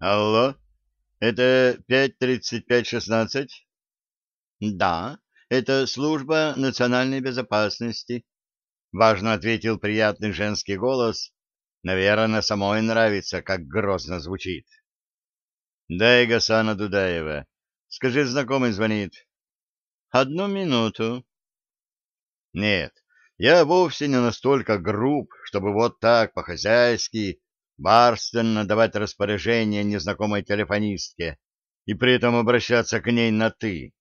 Алло, это 53516? Да, это служба национальной безопасности. Важно ответил приятный женский голос. Наверное, самой нравится, как грозно звучит. Дай Гасана Дудаева. Скажи, знакомый звонит. Одну минуту. Нет, я вовсе не настолько груб, чтобы вот так по-хозяйски барственно давать распоряжение незнакомой телефонистке и при этом обращаться к ней на «ты».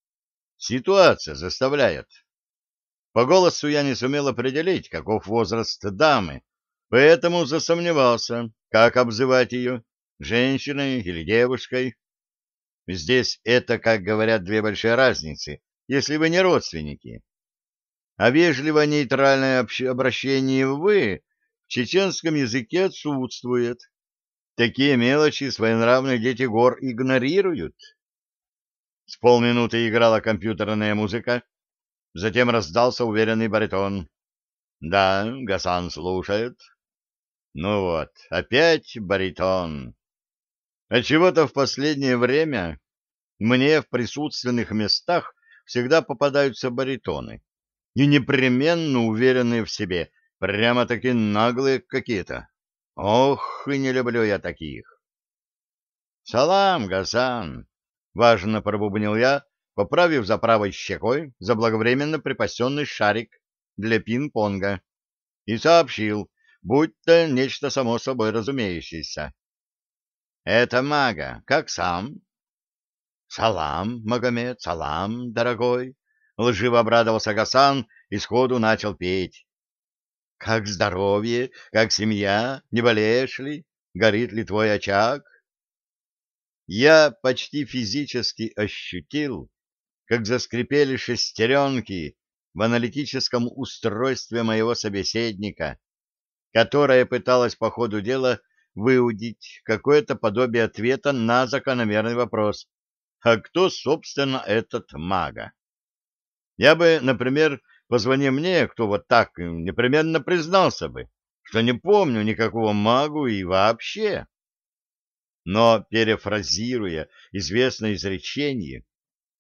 Ситуация заставляет. По голосу я не сумел определить, каков возраст дамы, поэтому засомневался, как обзывать ее, женщиной или девушкой. Здесь это, как говорят, две большие разницы, если вы не родственники. А вежливо-нейтральное обращение «вы» чеченском языке отсутствует. Такие мелочи своенравные дети гор игнорируют. С полминуты играла компьютерная музыка, затем раздался уверенный баритон. «Да, Гасан слушает». «Ну вот, опять баритон». А чего-то в последнее время мне в присутственных местах всегда попадаются баритоны, и непременно уверенные в себе, Прямо-таки наглые какие-то. Ох, и не люблю я таких. «Салам, Гасан!» — важно пробубнил я, поправив за правой щекой заблаговременно припасенный шарик для пинг-понга, и сообщил, будто нечто само собой разумеющееся. «Это мага. Как сам?» «Салам, Магомед, салам, дорогой!» — лживо обрадовался Гасан и сходу начал петь. Как здоровье, как семья, не болеешь ли? Горит ли твой очаг? Я почти физически ощутил, как заскрипели шестеренки в аналитическом устройстве моего собеседника, которое пыталось по ходу дела выудить какое-то подобие ответа на закономерный вопрос, а кто, собственно, этот мага? Я бы, например, Позвони мне, кто вот так непременно признался бы, что не помню никакого магу и вообще. Но, перефразируя известное изречение,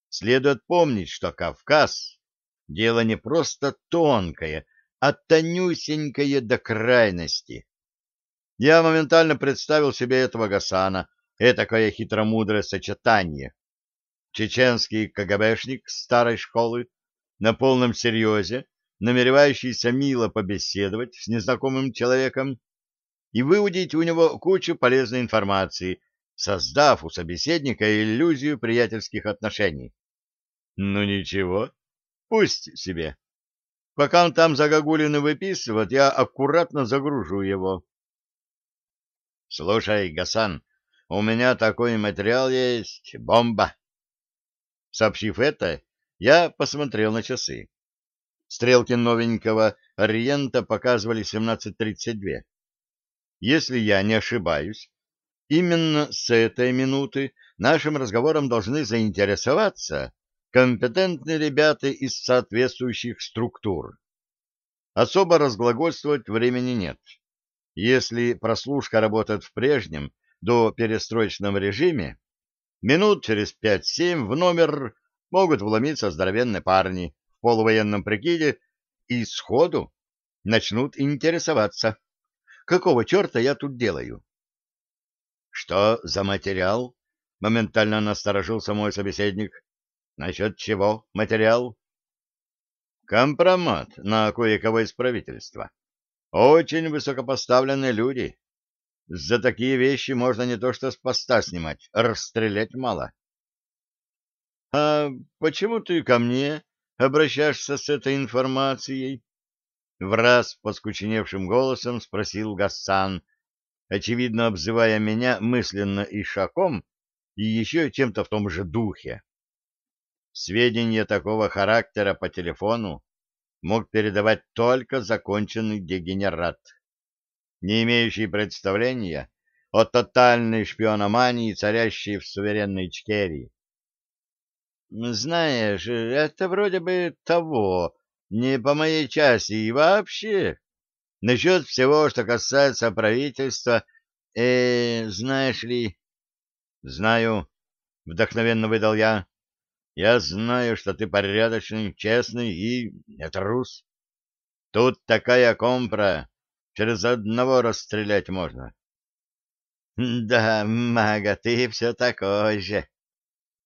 следует помнить, что Кавказ — дело не просто тонкое, а тонюсенькое до крайности. Я моментально представил себе этого Гасана, этакое хитромудрое сочетание. Чеченский КГБшник старой школы на полном серьезе, намеревающийся мило побеседовать с незнакомым человеком и выудить у него кучу полезной информации, создав у собеседника иллюзию приятельских отношений. Ну ничего, пусть себе. Пока он там загогулины выписывает, я аккуратно загружу его. Слушай, Гасан, у меня такой материал есть, бомба. Сообщив это, я посмотрел на часы. Стрелки новенького Ориента показывали 17.32. Если я не ошибаюсь, именно с этой минуты нашим разговором должны заинтересоваться компетентные ребята из соответствующих структур. Особо разглагольствовать времени нет. Если прослушка работает в прежнем, до перестроечном режиме, минут через 5-7 в номер могут вломиться здоровенные парни в полувоенном прикиде и сходу начнут интересоваться, какого черта я тут делаю. — Что за материал? — моментально насторожился мой собеседник. — Насчет чего материал? — Компромат на кое-кого из правительства. Очень высокопоставленные люди. За такие вещи можно не то что с поста снимать, расстрелять мало. — А почему ты ко мне обращаешься с этой информацией? — враз поскучневшим голосом спросил Гассан, очевидно обзывая меня мысленно Ишаком и еще чем-то в том же духе. Сведения такого характера по телефону мог передавать только законченный дегенерат, не имеющий представления о тотальной шпиономании, царящей в суверенной Ичкерии. Знаешь, это вроде бы того, не по моей части и вообще. Насчет всего, что касается правительства, э, знаешь ли... Знаю, — вдохновенно выдал я. Я знаю, что ты порядочный, честный и не трус. Тут такая компра, через одного расстрелять можно. — Да, мага, ты все такой же.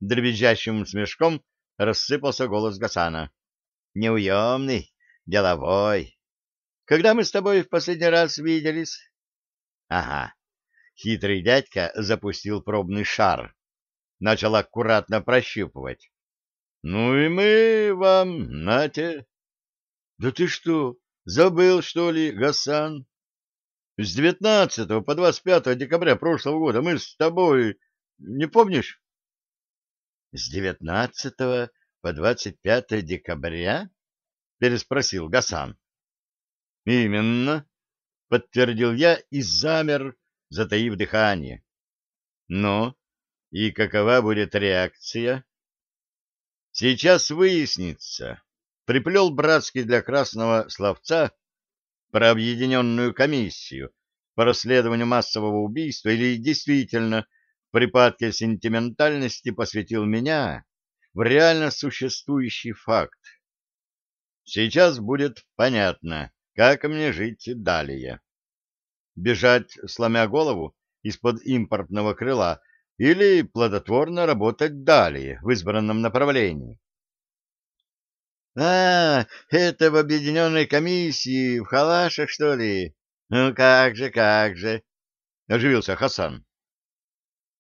Дребезжащим смешком рассыпался голос Гасана. — Неуемный, деловой. Когда мы с тобой в последний раз виделись? — Ага. Хитрый дядька запустил пробный шар. Начал аккуратно прощупывать. Ну и мы вам, нате. Да ты что, забыл, что ли, Гасан? С 19 по 25 декабря прошлого года мы с тобой... Не помнишь? С 19 по 25 декабря? Переспросил Гасан. Именно, подтвердил я и замер, затаив дыхание. Ну, и какова будет реакция? Сейчас выяснится. Приплел братский для красного словца про объединенную комиссию по расследованию массового убийства или действительно припадке сентиментальности посвятил меня в реально существующий факт. Сейчас будет понятно, как мне жить далее. Бежать, сломя голову, из-под импортного крыла или плодотворно работать далее в избранном направлении. — А, это в объединенной комиссии, в халашах, что ли? Ну, как же, как же, — оживился Хасан.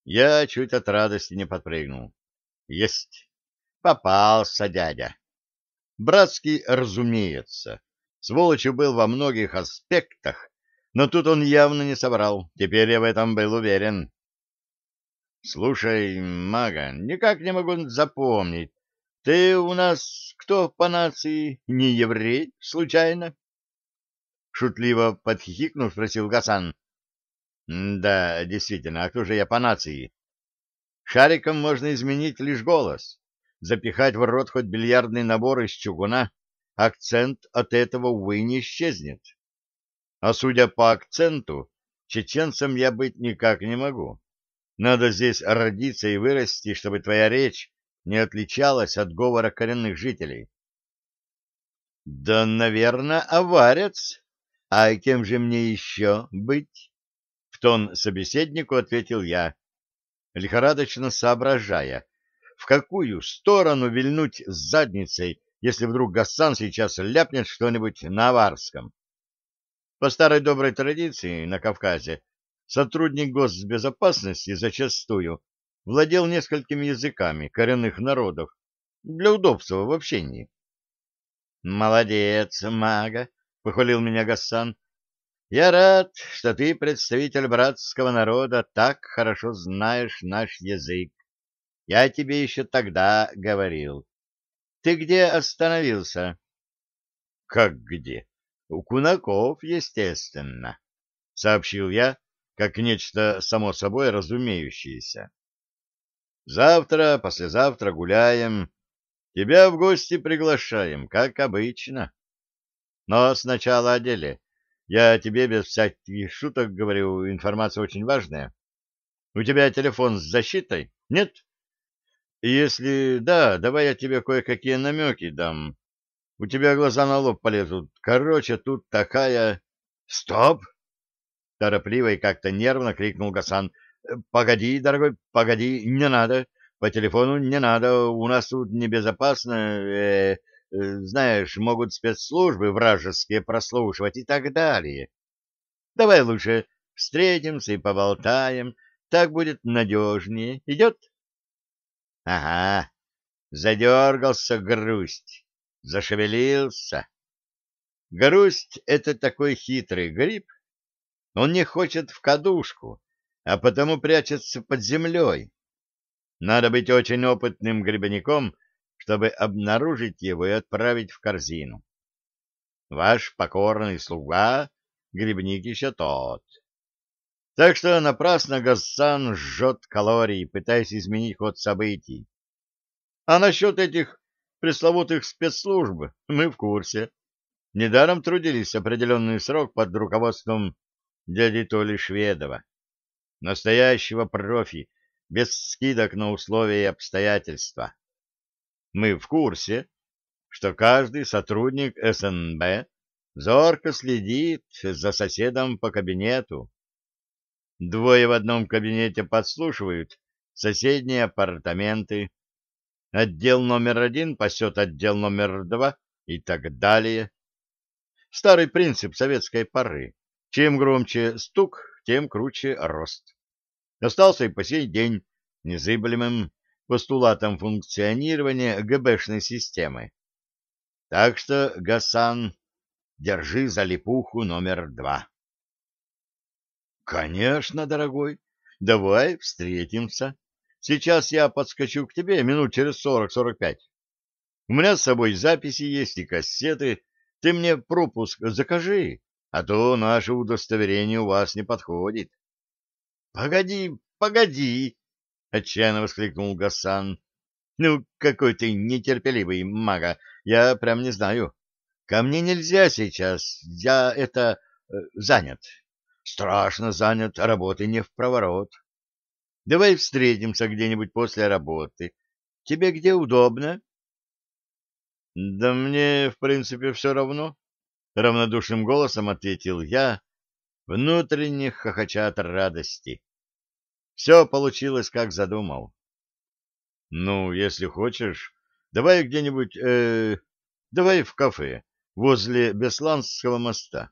Я чуть от радости не подпрыгнул. Есть. Попался дядя. Братский, разумеется. Сволочью был во многих аспектах, но тут он явно не собрал. Теперь я в этом был уверен. Слушай, мага, никак не могу запомнить. Ты у нас кто по нации? Не еврей, случайно? Шутливо подхихикнув, спросил Гасан. Да, действительно, а кто же я по нации? Шариком можно изменить лишь голос. Запихать в рот хоть бильярдный набор из чугуна, акцент от этого, увы, не исчезнет. А судя по акценту, чеченцем я быть никак не могу. Надо здесь родиться и вырасти, чтобы твоя речь не отличалась от говора коренных жителей. — Да, наверное, аварец. А кем же мне еще быть? — тон собеседнику ответил я, лихорадочно соображая, в какую сторону вильнуть с задницей, если вдруг Гассан сейчас ляпнет что-нибудь на аварском. По старой доброй традиции на Кавказе сотрудник госбезопасности зачастую владел несколькими языками коренных народов для удобства в общении. «Молодец, мага!» — похвалил меня Гассан. «Я рад, что ты, представитель братского народа, так хорошо знаешь наш язык. Я тебе еще тогда говорил. Ты где остановился?» «Как где?» «У кунаков, естественно», — сообщил я, как нечто само собой разумеющееся. Завтра, послезавтра гуляем, тебя в гости приглашаем, как обычно. Но сначала о деле. Я тебе без всяких шуток говорю, информация очень важная. У тебя телефон с защитой? Нет? Если да, давай я тебе кое-какие намеки дам. У тебя глаза на лоб полезут. Короче, тут такая... Стоп! Торопливо и как-то нервно крикнул Гасан. «Э, — Погоди, дорогой, погоди, не надо. По телефону не надо, у нас тут небезопасно. Э, э, знаешь, могут спецслужбы вражеские прослушивать и так далее. Давай лучше встретимся и поболтаем. Так будет надежнее. Идет? — Ага. Задергался грусть, зашевелился. Грусть — это такой хитрый гриб, он не хочет в кадушку, а потому прячется под землей. Надо быть очень опытным грибником, чтобы обнаружить его и отправить в корзину. Ваш покорный слуга — грибник еще тот. Так что напрасно Гассан жжет калории, пытаясь изменить ход событий. А насчет этих пресловутых спецслужб мы в курсе. Недаром трудились определенный срок под руководством дяди Толи Шведова, настоящего профи, без скидок на условия и обстоятельства. Мы в курсе, что каждый сотрудник СНБ зорко следит за соседом по кабинету. Двое в одном кабинете подслушивают соседние апартаменты. Отдел номер один пасет отдел номер два и так далее. Старый принцип советской поры. Чем громче стук, тем круче рост. Остался и по сей день незыблемым постулатом функционирования ГБшной системы. Так что, Гасан, держи за липуху номер два. Конечно, дорогой. Давай встретимся. Сейчас я подскочу к тебе минут через сорок-сорок пять. У меня с собой записи есть и кассеты. Ты мне пропуск закажи, а то наше удостоверение у вас не подходит. — Погоди, погоди! — отчаянно воскликнул Гасан. — Ну, какой ты нетерпеливый, мага, я прям не знаю. Ко мне нельзя сейчас, я это... Э, занят. Страшно занят, работы не в проворот. Давай встретимся где-нибудь после работы. Тебе где удобно? — Да мне, в принципе, все равно, — равнодушным голосом ответил я, внутренне хохоча от радости. Все получилось, как задумал. — Ну, если хочешь, давай где-нибудь... Э, давай в кафе, возле Бесланского моста.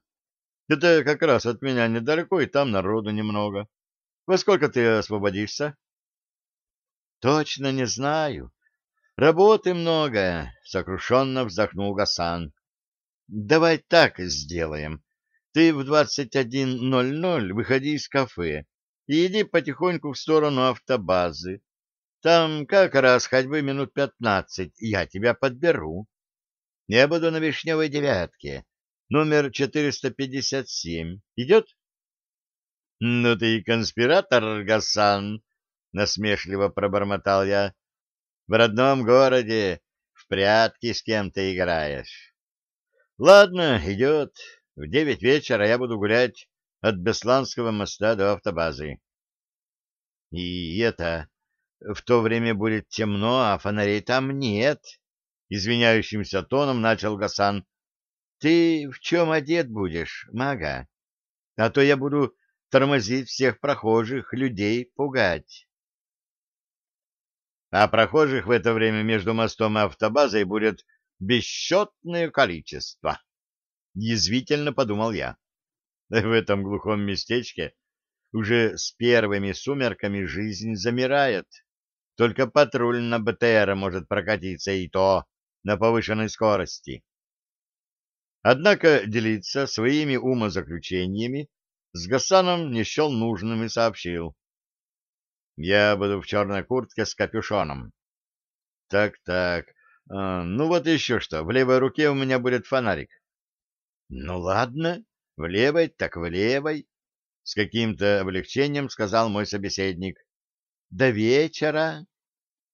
Это как раз от меня недалеко, и там народу немного. Во сколько ты освободишься? — Точно не знаю. Работы много, — сокрушенно вздохнул Гасан. — Давай так сделаем. Ты в двадцать один ноль ноль выходи из кафе и иди потихоньку в сторону автобазы. Там как раз ходьбы минут пятнадцать, я тебя подберу. Я буду на Вишневой девятке, номер 457. Идет? — Ну ты и конспиратор, Гасан, — насмешливо пробормотал я. — В родном городе в прятки с кем-то играешь. — Ладно, идет. В девять вечера я буду гулять от Бесланского моста до автобазы. — И это... В то время будет темно, а фонарей там нет. Извиняющимся тоном начал Гасан. Ты в чем одет будешь, мага? А то я буду тормозить всех прохожих, людей пугать. А прохожих в это время между мостом и автобазой будет бесчетное количество. Язвительно подумал я. В этом глухом местечке уже с первыми сумерками жизнь замирает. Только патруль на БТР может прокатиться и то на повышенной скорости. Однако делиться своими умозаключениями с Гасаном не счел нужным и сообщил. «Я буду в черной куртке с капюшоном». «Так-так, а, ну вот еще что, в левой руке у меня будет фонарик». «Ну ладно, в левой так в левой», — с каким-то облегчением сказал мой собеседник. «До вечера».